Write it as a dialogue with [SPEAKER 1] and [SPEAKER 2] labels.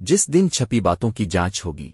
[SPEAKER 1] جس دن چھپی باتوں کی جانچ ہوگی۔